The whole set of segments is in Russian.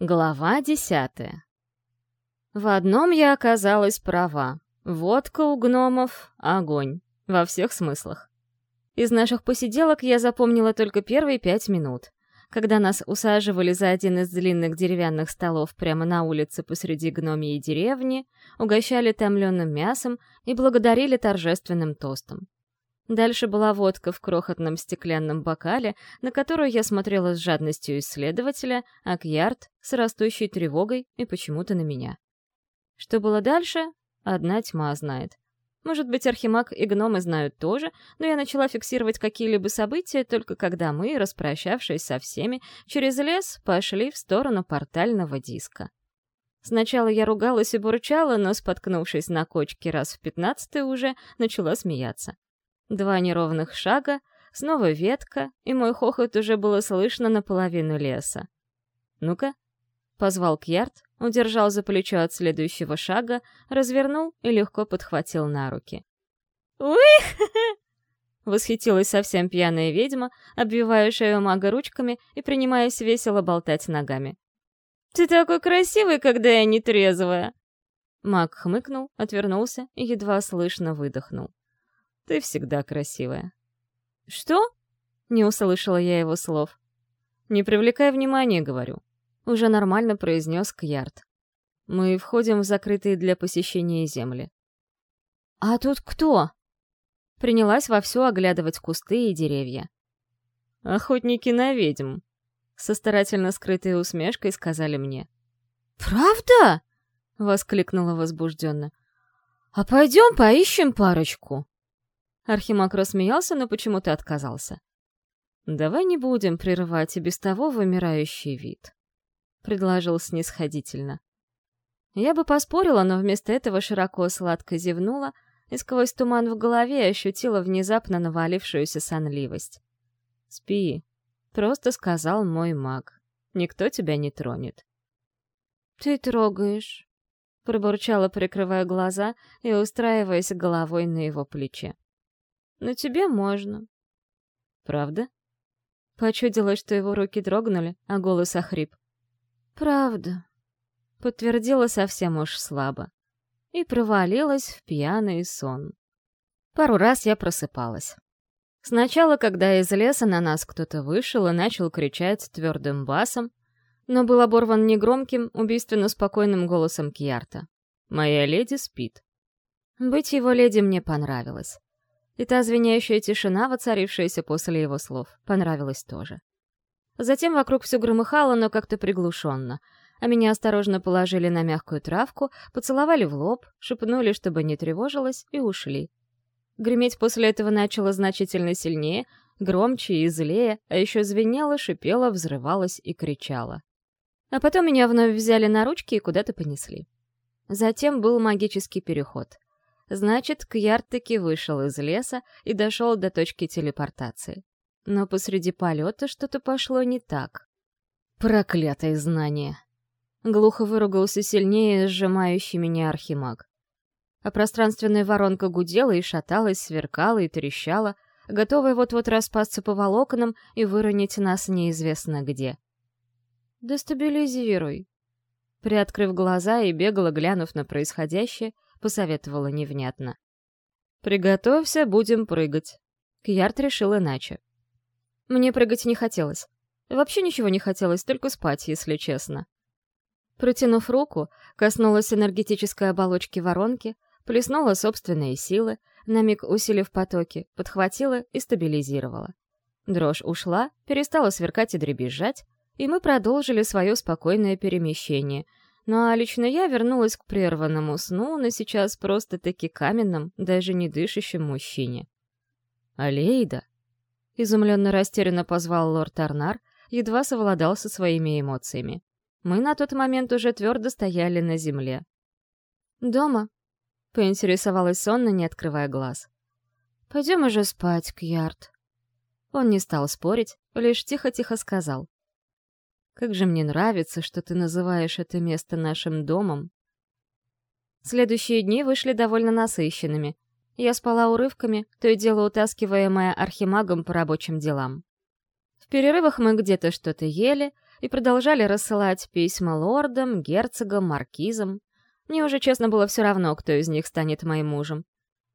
Глава десятая. В одном я оказалась права. Водка у гномов — огонь. Во всех смыслах. Из наших посиделок я запомнила только первые пять минут. Когда нас усаживали за один из длинных деревянных столов прямо на улице посреди гномьей деревни, угощали томленым мясом и благодарили торжественным тостом. Дальше была водка в крохотном стеклянном бокале, на которую я смотрела с жадностью исследователя, а Кьярд — с растущей тревогой и почему-то на меня. Что было дальше, одна тьма знает. Может быть, Архимаг и гномы знают тоже, но я начала фиксировать какие-либо события только когда мы, распрощавшись со всеми, через лес пошли в сторону портального диска. Сначала я ругалась и бурчала, но, споткнувшись на кочке раз в пятнадцатый уже, начала смеяться. Два неровных шага, снова ветка, и мой хохот уже было слышно наполовину леса. «Ну-ка», — позвал Кьярд, удержал за плечо от следующего шага, развернул и легко подхватил на руки. «Уих!» — восхитилась совсем пьяная ведьма, обвивая шею мага ручками и принимаясь весело болтать ногами. «Ты такой красивый, когда я не трезвая!» Маг хмыкнул, отвернулся и едва слышно выдохнул. Ты всегда красивая». «Что?» — не услышала я его слов. «Не привлекай внимания, говорю». Уже нормально произнес Кьярд. «Мы входим в закрытые для посещения земли». «А тут кто?» Принялась вовсю оглядывать кусты и деревья. «Охотники на ведьм», — со старательно скрытой усмешкой сказали мне. «Правда?» — воскликнула возбужденно. «А пойдем поищем парочку». Архимаг рассмеялся, но почему-то отказался. «Давай не будем прерывать и без того вымирающий вид», — предложил снисходительно. Я бы поспорила, но вместо этого широко сладко зевнула и сквозь туман в голове ощутила внезапно навалившуюся сонливость. «Спи», — просто сказал мой маг. «Никто тебя не тронет». «Ты трогаешь», — пробурчала, прикрывая глаза и устраиваясь головой на его плече. Но тебе можно. Правда? Почудилось, что его руки дрогнули, а голос охрип. Правда. Подтвердила совсем уж слабо. И провалилась в пьяный сон. Пару раз я просыпалась. Сначала, когда из леса на нас кто-то вышел и начал кричать твердым басом, но был оборван негромким, убийственно спокойным голосом Кьярта. «Моя леди спит». Быть его леди мне понравилось. И та звенящая тишина, воцарившаяся после его слов, понравилась тоже. Затем вокруг все громыхало, но как-то приглушенно, а меня осторожно положили на мягкую травку, поцеловали в лоб, шепнули, чтобы не тревожилась, и ушли. Греметь после этого начало значительно сильнее, громче и злее, а еще звенело, шипело, взрывалось и кричало. А потом меня вновь взяли на ручки и куда-то понесли. Затем был магический переход — Значит, Кьяр таки вышел из леса и дошел до точки телепортации. Но посреди полета что-то пошло не так. Проклятое знание! Глухо выругался сильнее сжимающий меня архимаг. А пространственная воронка гудела и шаталась, сверкала и трещала, готовая вот-вот распасться по волокнам и выронить нас неизвестно где. «Дестабилизируй», Приоткрыв глаза и бегло глянув на происходящее, посоветовала невнятно. «Приготовься, будем прыгать». Кьярд решил иначе. Мне прыгать не хотелось. Вообще ничего не хотелось, только спать, если честно. Протянув руку, коснулась энергетической оболочки воронки, плеснула собственные силы, на миг усилив потоки, подхватила и стабилизировала. Дрожь ушла, перестала сверкать и дребезжать, и мы продолжили свое спокойное перемещение. Ну а лично я вернулась к прерванному сну, но сейчас просто-таки каменном, даже не дышащем мужчине. «Алейда!» — изумленно растерянно позвал лорд Арнар, едва совладал со своими эмоциями. Мы на тот момент уже твердо стояли на земле. «Дома?» — поинтересовалась сонно, не открывая глаз. «Пойдем уже спать, Кьярд». Он не стал спорить, лишь тихо-тихо сказал. Как же мне нравится, что ты называешь это место нашим домом. Следующие дни вышли довольно насыщенными. Я спала урывками, то и дело утаскиваемая архимагом по рабочим делам. В перерывах мы где-то что-то ели, и продолжали рассылать письма лордам, герцогам, маркизам. Мне уже честно было все равно, кто из них станет моим мужем.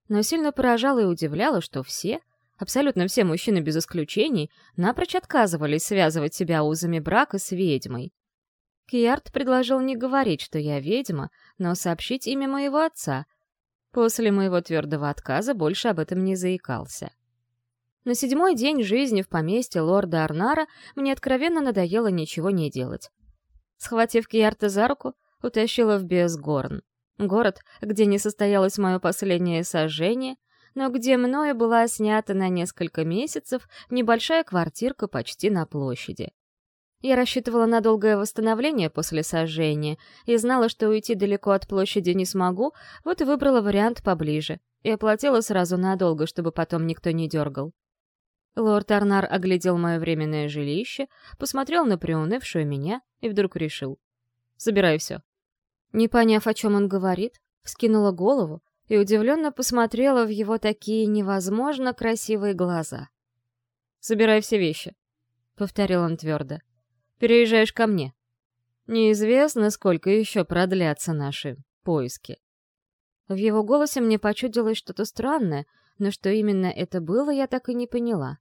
Но сильно поражало и удивляло, что все, абсолютно все мужчины без исключений, напрочь отказывались связывать себя узами брака с ведьмой. Кьярд предложил не говорить, что я ведьма, но сообщить имя моего отца. После моего твердого отказа больше об этом не заикался. На седьмой день жизни в поместье лорда Арнара мне откровенно надоело ничего не делать. Схватив Кьярта за руку, утащила в Безгорн. Город, где не состоялось мое последнее сожжение, но где мною была снята на несколько месяцев небольшая квартирка почти на площади. Я рассчитывала на долгое восстановление после сожжения и знала, что уйти далеко от площади не смогу, вот и выбрала вариант поближе и оплатила сразу надолго, чтобы потом никто не дергал. Лорд Арнар оглядел мое временное жилище, посмотрел на приунывшую меня и вдруг решил. «Собирай все». Не поняв, о чем он говорит, вскинула голову и удивленно посмотрела в его такие невозможно красивые глаза. «Собирай все вещи», — повторил он твердо. «Переезжаешь ко мне. Неизвестно, сколько еще продлятся наши поиски». В его голосе мне почудилось что-то странное, но что именно это было, я так и не поняла.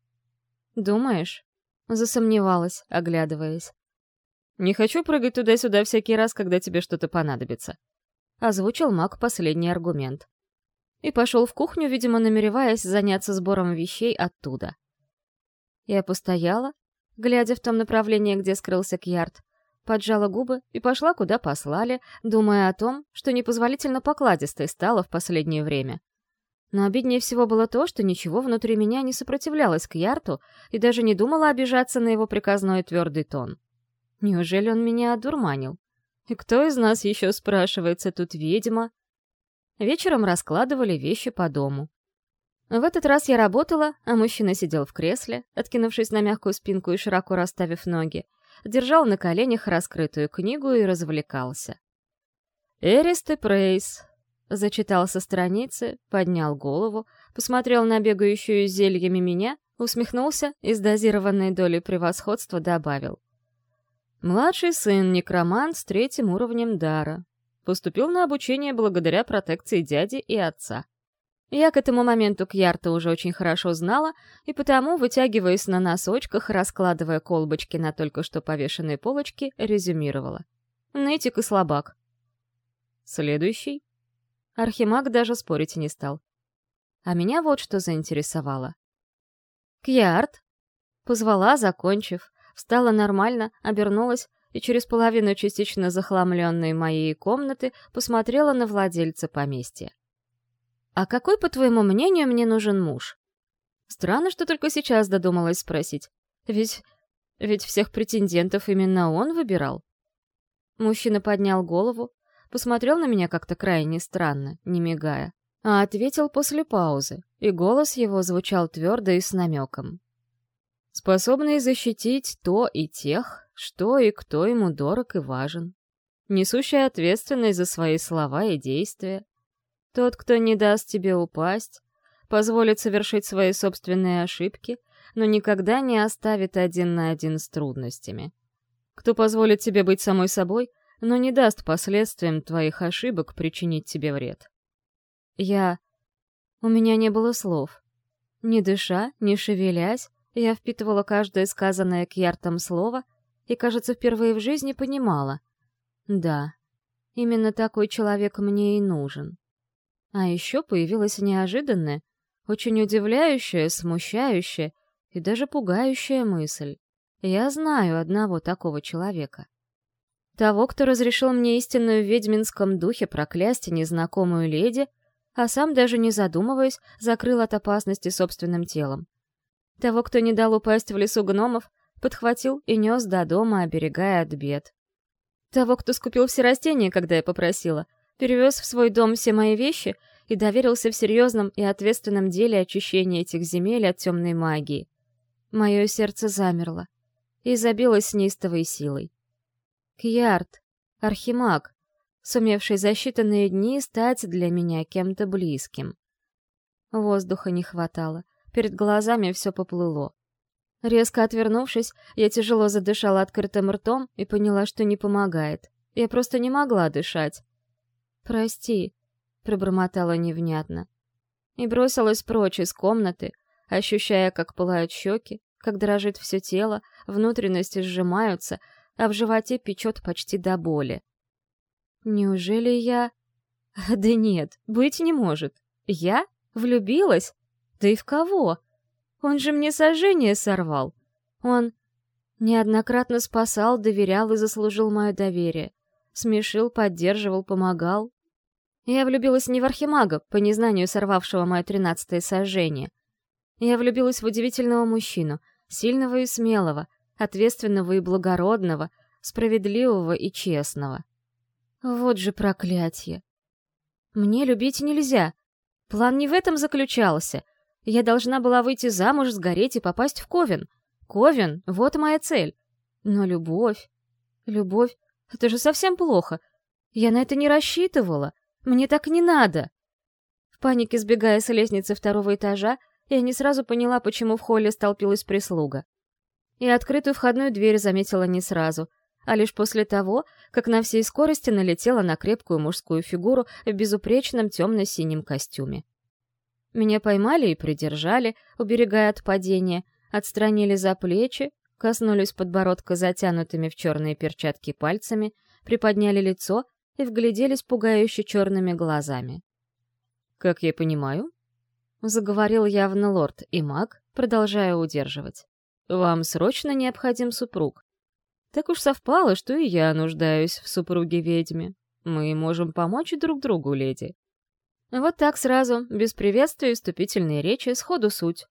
«Думаешь?» — засомневалась, оглядываясь. «Не хочу прыгать туда-сюда всякий раз, когда тебе что-то понадобится», — озвучил маг последний аргумент. И пошел в кухню, видимо, намереваясь заняться сбором вещей оттуда. Я постояла, глядя в том направлении, где скрылся Кьярд, поджала губы и пошла, куда послали, думая о том, что непозволительно покладистой стало в последнее время. Но обиднее всего было то, что ничего внутри меня не сопротивлялось к Ярту и даже не думала обижаться на его приказной твердый тон. Неужели он меня одурманил? И кто из нас еще, спрашивается, тут ведьма? Вечером раскладывали вещи по дому. В этот раз я работала, а мужчина сидел в кресле, откинувшись на мягкую спинку и широко расставив ноги, держал на коленях раскрытую книгу и развлекался. «Эрист и Прейс», Зачитал со страницы, поднял голову, посмотрел на бегающую зельями меня, усмехнулся и с дозированной долей превосходства добавил. Младший сын некромант с третьим уровнем дара. Поступил на обучение благодаря протекции дяди и отца. Я к этому моменту Кьярта уже очень хорошо знала, и потому, вытягиваясь на носочках, раскладывая колбочки на только что повешенные полочки, резюмировала. Нытик и слабак. Следующий Архимаг даже спорить не стал. А меня вот что заинтересовало. «Кьярд!» Позвала, закончив, встала нормально, обернулась и через половину частично захламленной моей комнаты посмотрела на владельца поместья. «А какой, по твоему мнению, мне нужен муж?» Странно, что только сейчас додумалась спросить. Ведь... ведь всех претендентов именно он выбирал. Мужчина поднял голову, посмотрел на меня как-то крайне странно, не мигая, а ответил после паузы, и голос его звучал твердо и с намеком. Способный защитить то и тех, что и кто ему дорог и важен. Несущий ответственность за свои слова и действия. Тот, кто не даст тебе упасть, позволит совершить свои собственные ошибки, но никогда не оставит один на один с трудностями. Кто позволит тебе быть самой собой — но не даст последствиям твоих ошибок причинить тебе вред. Я... У меня не было слов. Не дыша, не шевелясь, я впитывала каждое сказанное Кьяртом слово и, кажется, впервые в жизни понимала. Да, именно такой человек мне и нужен. А еще появилась неожиданная, очень удивляющая, смущающая и даже пугающая мысль. Я знаю одного такого человека. Того, кто разрешил мне истинную в ведьминском духе проклясть незнакомую леди, а сам, даже не задумываясь, закрыл от опасности собственным телом. Того, кто не дал упасть в лесу гномов, подхватил и нес до дома, оберегая от бед. Того, кто скупил все растения, когда я попросила, перевез в свой дом все мои вещи и доверился в серьезном и ответственном деле очищения этих земель от темной магии. Мое сердце замерло и забилось неистовой силой. Кьярд, архимаг, сумевший за считанные дни стать для меня кем-то близким. Воздуха не хватало, перед глазами все поплыло. Резко отвернувшись, я тяжело задышала открытым ртом и поняла, что не помогает. Я просто не могла дышать. «Прости», — пробормотала невнятно. И бросилась прочь из комнаты, ощущая, как пылают щеки, как дрожит все тело, внутренности сжимаются, а в животе печет почти до боли. Неужели я... Да нет, быть не может. Я? Влюбилась? Да и в кого? Он же мне сожжение сорвал. Он неоднократно спасал, доверял и заслужил мое доверие. Смешил, поддерживал, помогал. Я влюбилась не в архимага, по незнанию сорвавшего мое тринадцатое сожжение. Я влюбилась в удивительного мужчину, сильного и смелого, ответственного и благородного, справедливого и честного. Вот же проклятие. Мне любить нельзя. План не в этом заключался. Я должна была выйти замуж, сгореть и попасть в Ковен. Ковен — вот моя цель. Но любовь... Любовь — это же совсем плохо. Я на это не рассчитывала. Мне так не надо. В панике сбегая с лестницы второго этажа, я не сразу поняла, почему в холле столпилась прислуга. И открытую входную дверь заметила не сразу, а лишь после того, как на всей скорости налетела на крепкую мужскую фигуру в безупречном темно-синем костюме. Меня поймали и придержали, уберегая от падения, отстранили за плечи, коснулись подбородка затянутыми в черные перчатки пальцами, приподняли лицо и вгляделись пугающе черными глазами. «Как я понимаю?» — заговорил явно лорд и маг, продолжая удерживать. «Вам срочно необходим супруг. Так уж совпало, что и я нуждаюсь в супруге-ведьме. Мы можем помочь друг другу, леди. Вот так сразу, без приветствия и вступительной речи, сходу суть.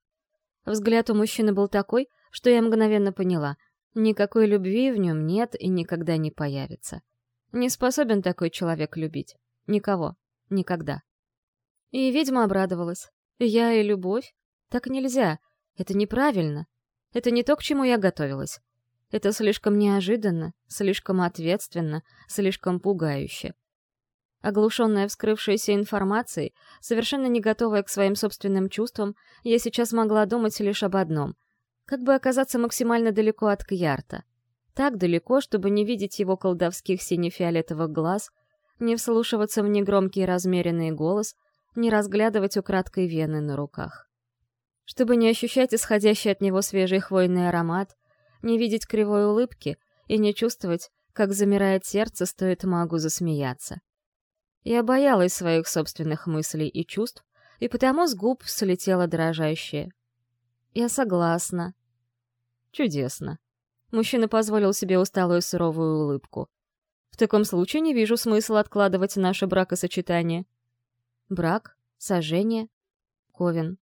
Взгляд у мужчины был такой, что я мгновенно поняла. Никакой любви в нем нет и никогда не появится. Не способен такой человек любить. Никого. Никогда. И ведьма обрадовалась. Я и любовь? Так нельзя. Это неправильно. Это не то, к чему я готовилась. Это слишком неожиданно, слишком ответственно, слишком пугающе. Оглушенная вскрывшейся информацией, совершенно не готовая к своим собственным чувствам, я сейчас могла думать лишь об одном — как бы оказаться максимально далеко от Кьярта. Так далеко, чтобы не видеть его колдовских сине-фиолетовых глаз, не вслушиваться в негромкий размеренный голос, не разглядывать украдкой вены на руках. Чтобы не ощущать исходящий от него свежий хвойный аромат, не видеть кривой улыбки и не чувствовать, как замирает сердце, стоит магу засмеяться. Я боялась своих собственных мыслей и чувств, и потому с губ слетело дрожащее. «Я согласна». «Чудесно». Мужчина позволил себе усталую суровую улыбку. «В таком случае не вижу смысла откладывать наше бракосочетание». Брак, сожжение, ковен.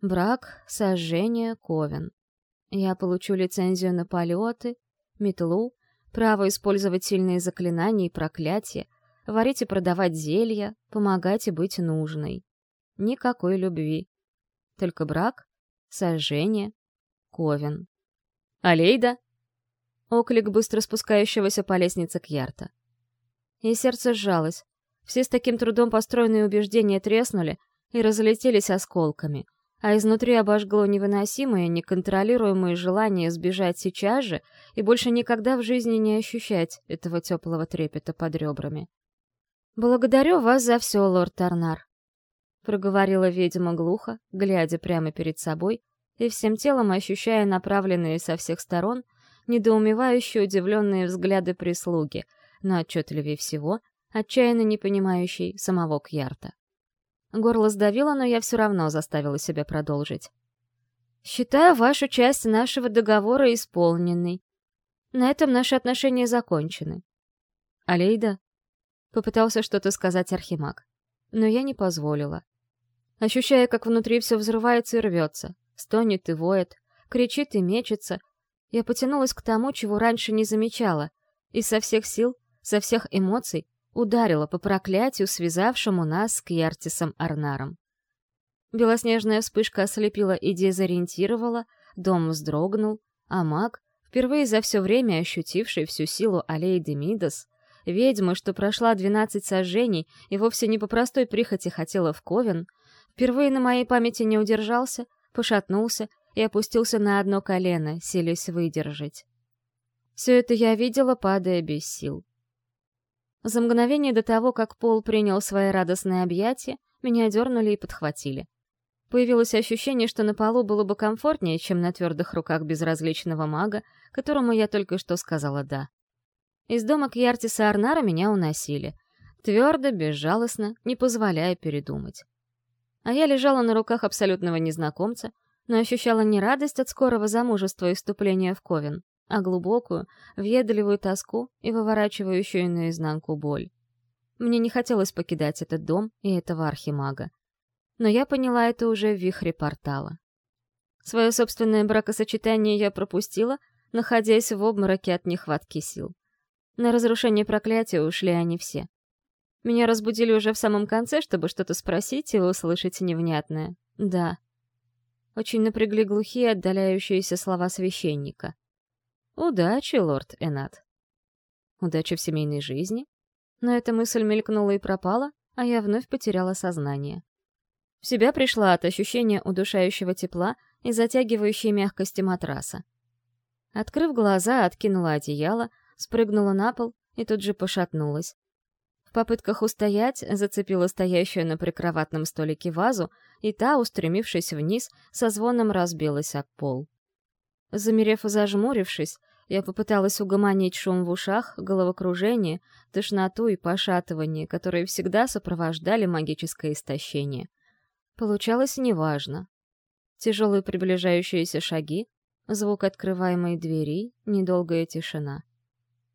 Брак, сожжение, ковен. Я получу лицензию на полеты, метлу, право использовать сильные заклинания и проклятия, варить и продавать зелья, помогать и быть нужной. Никакой любви. Только брак, сожжение, ковен. «Алейда!» Оклик быстро спускающегося по лестнице к Ярта. И сердце сжалось. Все с таким трудом построенные убеждения треснули и разлетелись осколками — а изнутри обожгло невыносимое, неконтролируемое желание сбежать сейчас же и больше никогда в жизни не ощущать этого теплого трепета под ребрами. «Благодарю вас за все, лорд Тарнар», — проговорила ведьма глухо, глядя прямо перед собой и всем телом ощущая направленные со всех сторон недоумевающие удивленные взгляды прислуги, но отчетливее всего — отчаянно не понимающий самого Кьярта. Горло сдавило, но я все равно заставила себя продолжить. «Считаю вашу часть нашего договора исполненной. На этом наши отношения закончены». «Алейда?» — попытался что-то сказать Архимаг, но я не позволила. Ощущая, как внутри все взрывается и рвется, стонет и воет, кричит и мечется, я потянулась к тому, чего раньше не замечала, и со всех сил, со всех эмоций ударила по проклятию, связавшему нас с Кьяртисом Арнаром. Белоснежная вспышка ослепила и дезориентировала, дом вздрогнул, а маг, впервые за все время ощутивший всю силу Алейды Мидас, ведьмы, что прошла двенадцать сожжений и вовсе не по простой прихоти хотела в Ковен, впервые на моей памяти не удержался, пошатнулся и опустился на одно колено, селись выдержать. Все это я видела, падая без сил. За мгновение до того, как Пол принял свои радостные объятия, меня дернули и подхватили. Появилось ощущение, что на полу было бы комфортнее, чем на твердых руках безразличного мага, которому я только что сказала «да». Из дома к Арнара меня уносили. Твердо, безжалостно, не позволяя передумать. А я лежала на руках абсолютного незнакомца, но ощущала не радость от скорого замужества и вступления в Ковен, а глубокую, въедливую тоску и выворачивающую наизнанку боль. Мне не хотелось покидать этот дом и этого архимага. Но я поняла это уже в вихре портала. Свое собственное бракосочетание я пропустила, находясь в обмороке от нехватки сил. На разрушение проклятия ушли они все. Меня разбудили уже в самом конце, чтобы что-то спросить и услышать невнятное. «Да». Очень напрягли глухие отдаляющиеся слова священника. «Удачи, лорд Энат». «Удачи в семейной жизни?» Но эта мысль мелькнула и пропала, а я вновь потеряла сознание. В себя пришла от ощущения удушающего тепла и затягивающей мягкости матраса. Открыв глаза, откинула одеяло, спрыгнула на пол и тут же пошатнулась. В попытках устоять зацепила стоящую на прикроватном столике вазу, и та, устремившись вниз, со звоном разбилась об пол. Замерев и зажмурившись, я попыталась угомонить шум в ушах, головокружение, тошноту и пошатывание, которые всегда сопровождали магическое истощение. Получалось неважно. Тяжелые приближающиеся шаги, звук открываемой двери, недолгая тишина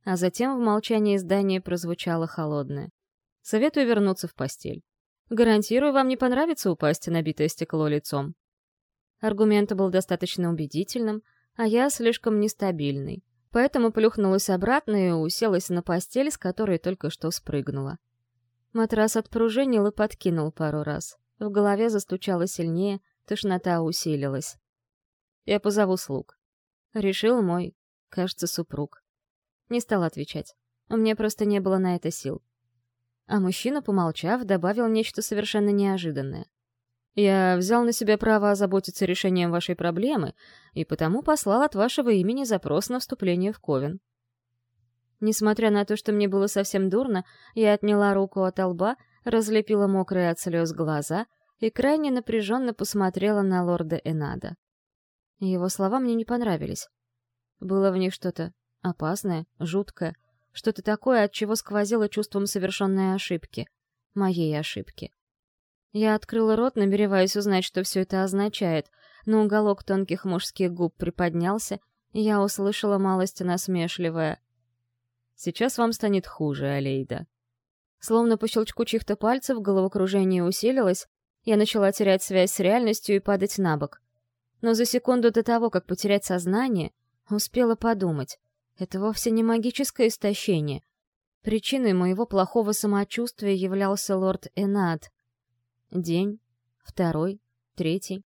а затем в молчании здания прозвучало холодное. «Советую вернуться в постель. Гарантирую, вам не понравится упасть на битое стекло лицом». Аргумент был достаточно убедительным, а я слишком нестабильный, поэтому плюхнулась обратно и уселась на постель, с которой только что спрыгнула. Матрас отпружинил и подкинул пару раз. В голове застучало сильнее, тошнота усилилась. «Я позову слуг», — решил мой, кажется, супруг. Не стал отвечать. У меня просто не было на это сил. А мужчина, помолчав, добавил нечто совершенно неожиданное. «Я взял на себя право озаботиться решением вашей проблемы, и потому послал от вашего имени запрос на вступление в Ковен». Несмотря на то, что мне было совсем дурно, я отняла руку от лба, разлепила мокрые от слез глаза и крайне напряженно посмотрела на лорда Энада. Его слова мне не понравились. Было в них что-то Опасное, жуткое, что-то такое, от чего сквозило чувством совершенной ошибки. Моей ошибки. Я открыла рот, намереваясь узнать, что все это означает, но уголок тонких мужских губ приподнялся, и я услышала малость насмешливое. «Сейчас вам станет хуже, Алейда». Словно по щелчку чьих-то пальцев головокружение усилилось, я начала терять связь с реальностью и падать на бок. Но за секунду до того, как потерять сознание, успела подумать. Это вовсе не магическое истощение. Причиной моего плохого самочувствия являлся лорд Энад. День, второй, третий.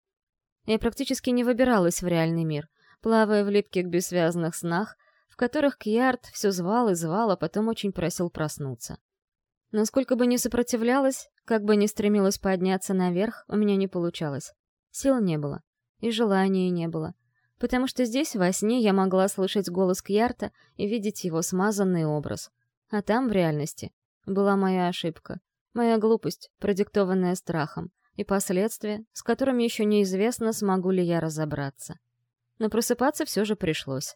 Я практически не выбиралась в реальный мир, плавая в липких бессвязных снах, в которых Кьярд все звал и звал, а потом очень просил проснуться. Но сколько бы ни сопротивлялась, как бы ни стремилась подняться наверх, у меня не получалось. Сил не было, и желания не было потому что здесь, во сне, я могла слышать голос Кьярта и видеть его смазанный образ. А там, в реальности, была моя ошибка, моя глупость, продиктованная страхом, и последствия, с которыми еще неизвестно, смогу ли я разобраться. Но просыпаться все же пришлось.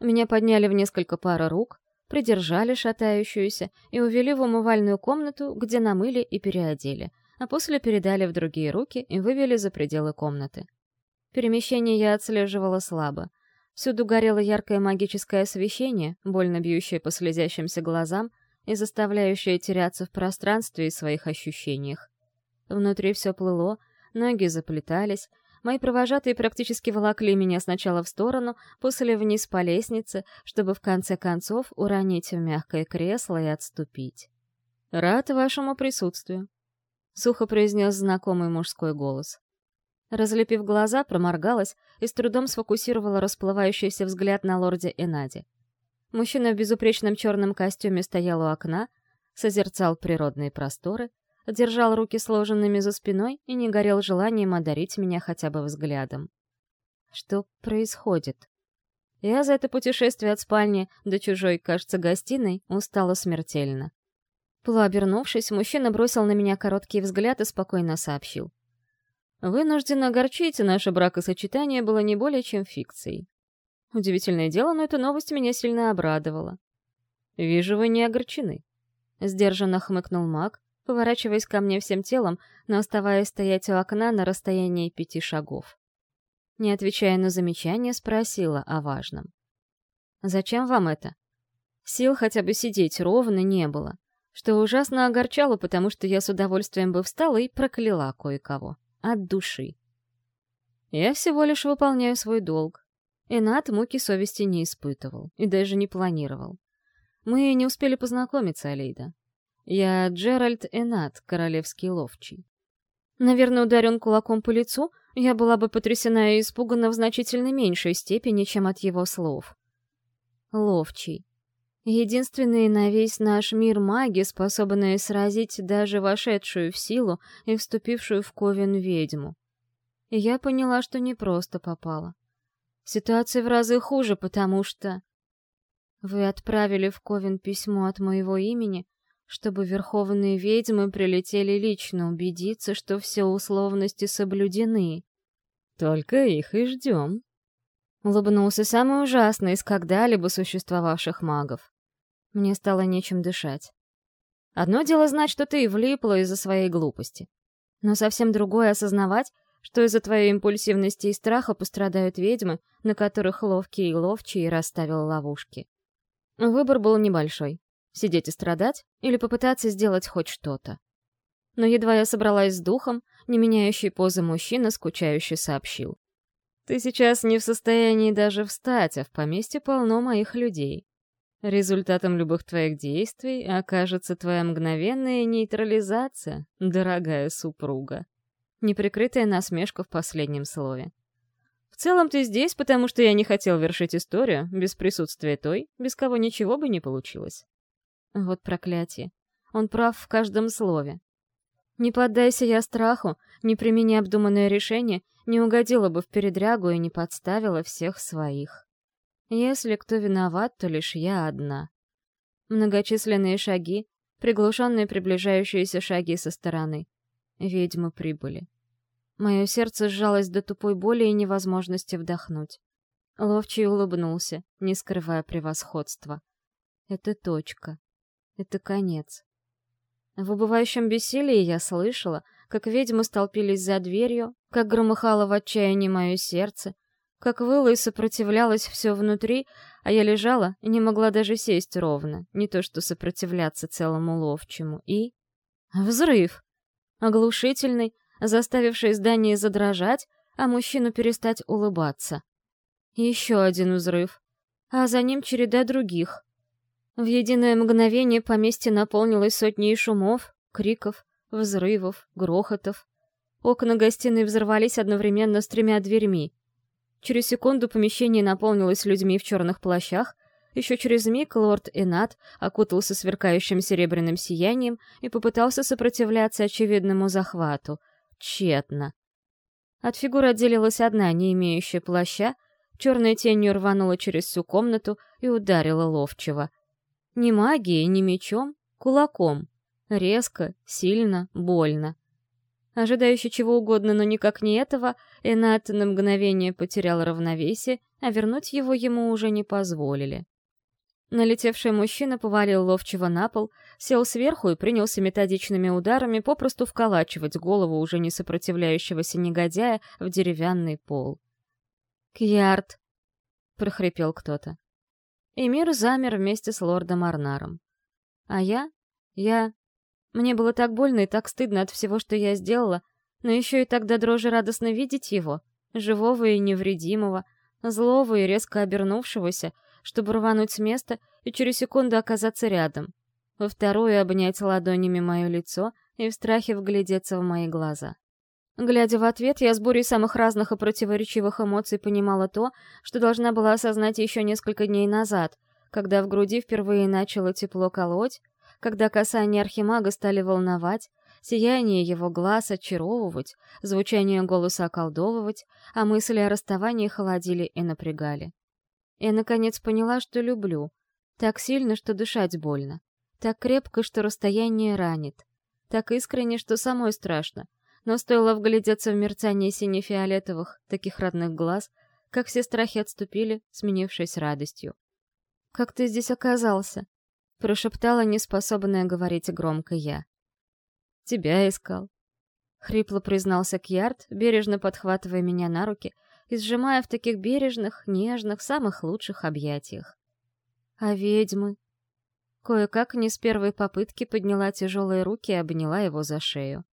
Меня подняли в несколько пар рук, придержали шатающуюся и увели в умывальную комнату, где намыли и переодели, а после передали в другие руки и вывели за пределы комнаты. Перемещение я отслеживала слабо. Всюду горело яркое магическое освещение, больно бьющее по слезящимся глазам и заставляющее теряться в пространстве и своих ощущениях. Внутри все плыло, ноги заплетались, мои провожатые практически волокли меня сначала в сторону, после вниз по лестнице, чтобы в конце концов уронить в мягкое кресло и отступить. «Рад вашему присутствию», — сухо произнес знакомый мужской голос. Разлепив глаза, проморгалась и с трудом сфокусировала расплывающийся взгляд на лорде Энаде. Мужчина в безупречном черном костюме стоял у окна, созерцал природные просторы, держал руки сложенными за спиной и не горел желанием одарить меня хотя бы взглядом. Что происходит? Я за это путешествие от спальни до чужой, кажется, гостиной устала смертельно. Полуобернувшись, мужчина бросил на меня короткий взгляд и спокойно сообщил. «Вынужденно огорчить, наше бракосочетание было не более чем фикцией. Удивительное дело, но эта новость меня сильно обрадовала. «Вижу, вы не огорчены», — сдержанно хмыкнул маг, поворачиваясь ко мне всем телом, но оставаясь стоять у окна на расстоянии пяти шагов не отвечая на замечание, спросила о важном. «Зачем вам это?» Сил хотя бы сидеть ровно не было, что ужасно огорчало, потому что я с удовольствием бы встала и прокляла кое-кого. От души. Я всего лишь выполняю свой долг. Энат муки совести не испытывал и даже не планировал. Мы не успели познакомиться, Алейда. Я Джеральд Энат, королевский ловчий. Наверное, ударен кулаком по лицу — я была бы потрясена и испугана в значительно меньшей степени, чем от его слов. Ловчий. Единственные на весь наш мир маги, способные сразить даже вошедшую в силу и вступившую в ковен ведьму. И я поняла, что не просто попала. Ситуация в разы хуже, потому что... Вы отправили в ковен письмо от моего имени, чтобы верховные ведьмы прилетели лично убедиться, что все условности соблюдены. Только их и ждем. Улыбнулся самый ужасный из когда-либо существовавших магов. Мне стало нечем дышать. Одно дело знать, что ты влипла из-за своей глупости. Но совсем другое осознавать, что из-за твоей импульсивности и страха пострадают ведьмы, на которых ловкий и ловчий расставил ловушки. Выбор был небольшой. Сидеть и страдать или попытаться сделать хоть что-то. Но едва я собралась с духом, не меняющий позы мужчина, скучающе сообщил. «Ты сейчас не в состоянии даже встать, а в поместье полно моих людей. Результатом любых твоих действий окажется твоя мгновенная нейтрализация, дорогая супруга». Неприкрытая насмешка в последнем слове. В целом ты здесь, потому что я не хотел вершить историю без присутствия той, без кого ничего бы не получилось. Вот проклятие. Он прав в каждом слове. Не поддайся я страху, не примени обдуманное решение, не угодила бы в передрягу и не подставила всех своих. Если кто виноват, то лишь я одна. Многочисленные шаги, приглушенные приближающиеся шаги со стороны. Ведьмы прибыли. Мое сердце сжалось до тупой боли и невозможности вдохнуть. Ловчий улыбнулся, не скрывая превосходства. Это точка. Это конец. В убывающем бессилии я слышала, как ведьмы столпились за дверью, как громыхало в отчаянии мое сердце, как выло и сопротивлялось все внутри, а я лежала и не могла даже сесть ровно, не то что сопротивляться целому ловчему. И... Взрыв! Оглушительный, заставивший здание задрожать, а мужчину перестать улыбаться. Еще один взрыв, а за ним череда других. В единое мгновение поместье наполнилось сотней шумов, криков, взрывов, грохотов. Окна гостиной взорвались одновременно с тремя дверьми. Через секунду помещение наполнилось людьми в черных плащах, еще через миг лорд Энат окутался сверкающим серебряным сиянием и попытался сопротивляться очевидному захвату. Тщетно. От фигуры отделилась одна, не имеющая плаща, черной тенью рванула через всю комнату и ударила ловчего — ни магией, ни мечом, кулаком. Резко, сильно, больно. Ожидающий чего угодно, но никак не этого, Энат на мгновение потерял равновесие, а вернуть его ему уже не позволили. Налетевший мужчина повалил ловчего на пол, сел сверху и принялся методичными ударами попросту вколачивать голову уже не сопротивляющегося негодяя в деревянный пол. «Кьярд!» — прохрипел кто-то. И мир замер вместе с лордом Арнаром. А я? Я... Мне было так больно и так стыдно от всего, что я сделала, но еще и тогда дрожи радостно видеть его, живого и невредимого, злого и резко обернувшегося, чтобы рвануть с места и через секунду оказаться рядом. Во вторую обнять ладонями мое лицо и в страхе вглядеться в мои глаза. Глядя в ответ, я с бурей самых разных и противоречивых эмоций понимала то, что должна была осознать еще несколько дней назад, когда в груди впервые начало тепло колоть, когда касания архимага стали волновать, сияние его глаз очаровывать, звучание голоса околдовывать, а мысли о расставании холодили и напрягали. Я, наконец, поняла, что люблю. Так сильно, что дышать больно. Так крепко, что расстояние ранит. Так искренне, что самой страшно. Но стоило вглядеться в мерцание сине-фиолетовых, таких родных глаз, как все страхи отступили, сменившись радостью. «Как ты здесь оказался?» — прошептала неспособная говорить громко я. «Тебя искал», — хрипло признался Кьярд, бережно подхватывая меня на руки и сжимая в таких бережных, нежных, самых лучших объятиях. «А ведьмы?» Кое-как не с первой попытки подняла тяжелые руки и обняла его за шею.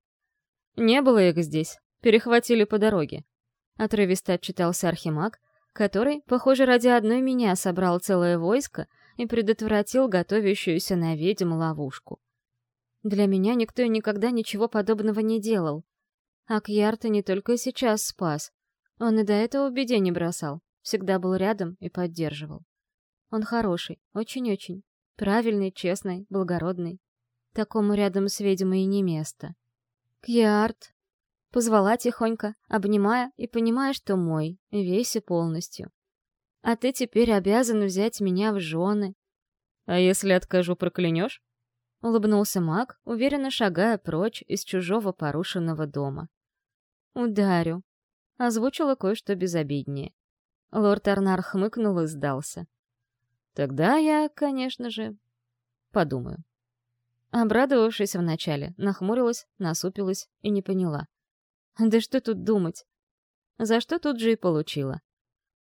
«Не было их здесь. Перехватили по дороге», — отрывисто отчитался Архимаг, который, похоже, ради одной меня собрал целое войско и предотвратил готовящуюся на ведьм ловушку. Для меня никто и никогда ничего подобного не делал. А Кьярта не только сейчас спас. Он и до этого беде не бросал, всегда был рядом и поддерживал. Он хороший, очень-очень. Правильный, честный, благородный. Такому рядом с ведьмой не место. «Кьярт!» Позвала тихонько, обнимая и понимая, что мой, весь и полностью. «А ты теперь обязан взять меня в жены». «А если откажу, проклянешь?» — улыбнулся маг, уверенно шагая прочь из чужого порушенного дома. «Ударю», — озвучила кое-что безобиднее. Лорд Арнар хмыкнул и сдался. «Тогда я, конечно же, подумаю». Обрадовавшись вначале, нахмурилась, насупилась и не поняла. Да что тут думать? За что тут же и получила.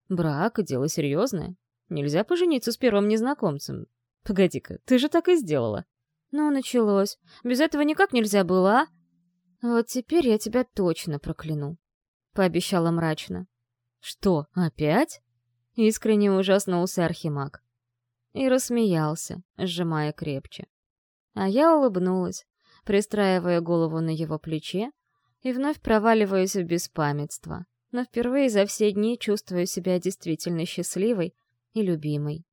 Брак — дело серьезное. Нельзя пожениться с первым незнакомцем. Погоди-ка, ты же так и сделала. Ну, началось. Без этого никак нельзя было, а? Вот теперь я тебя точно прокляну. Пообещала мрачно. Что, опять? Искренне ужаснулся Архимаг. И рассмеялся, сжимая крепче. А я улыбнулась, пристраивая голову на его плече и вновь проваливаюсь в беспамятство. Но впервые за все дни чувствую себя действительно счастливой и любимой.